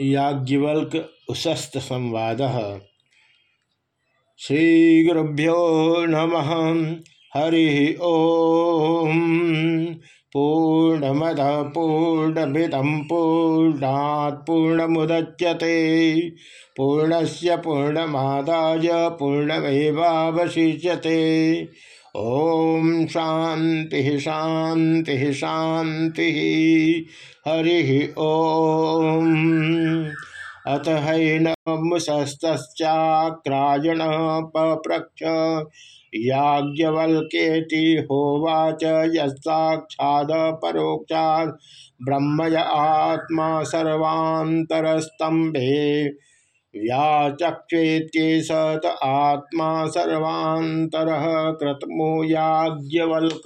याज्ञवल्क उशस्त संवाद श्रीगुरुभ्यो नम। हरि ओम। पूर्णमद पूर्णमिदम पूर्णात् पूर्णमुदच्यते। पूर्णस्य पूर्णमादाय पूर्णमेवावशिष्यते। ओम शांति शांति शांति। हरि ओम। अत हैनमुसस्त्रायण पप्रक्ष। याज्ञवल्केति होवाच यक्षाद परोक्षा। ब्रह्मय आत्मा सर्वांतरस्तंभे व्याचक्षेत्ये सत आत्मा सर्वांतर कृतमो याज्ञवल्क।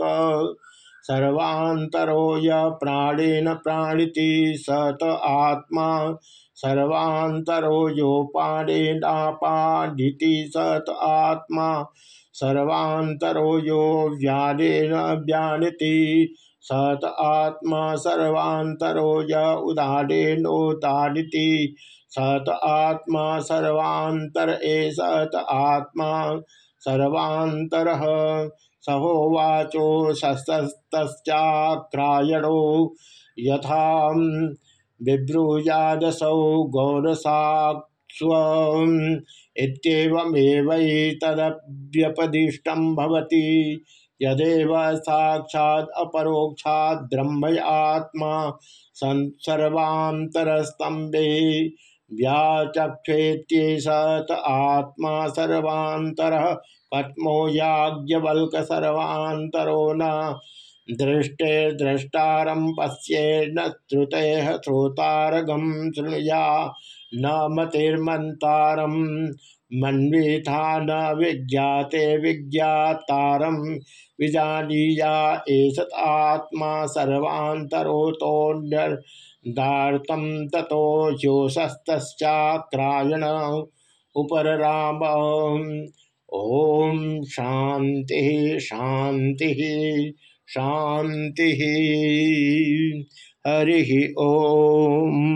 सर्वांतरो य प्राणेन प्राणिति सत आत्मा। सर्वांतरो योपानेनापादिति सत आत्मा। सर्वांतरो यो व्यानेन व्यानिति सत आत्मा सर्वांतरो य उदानेनोदानिति सत आत्मा सर्वांतर ए सत आत्मा सर्वांतर। सहोवाचो शस्तश्चाक्रायणो यथा बिब्रूयादसौ गौरसाक्ष्व। इत्येवमेवैतदव्यपदिष्टं भवति। यदेव साक्षात् अपरोक्षात् ब्रह्म आत्मा सर्वांतरस्तंभे व्याचक्षेत्ये सत आत्मा सर्वांतर पद्मो याज्ञवल्क सर्वांतरो न दृष्टे द्रष्टारम पश्ये न श्रुते श्रोतारगम शृणुया न मतिर्मंतारम मन्वीथा न विज्ञाते विज्ञातारम विजानीया एषत आत्मा सर्वांतरोतोन्य दातम ततो योशस्त्रायण उपर राम ओम शांति शांति शांति हरि ओम।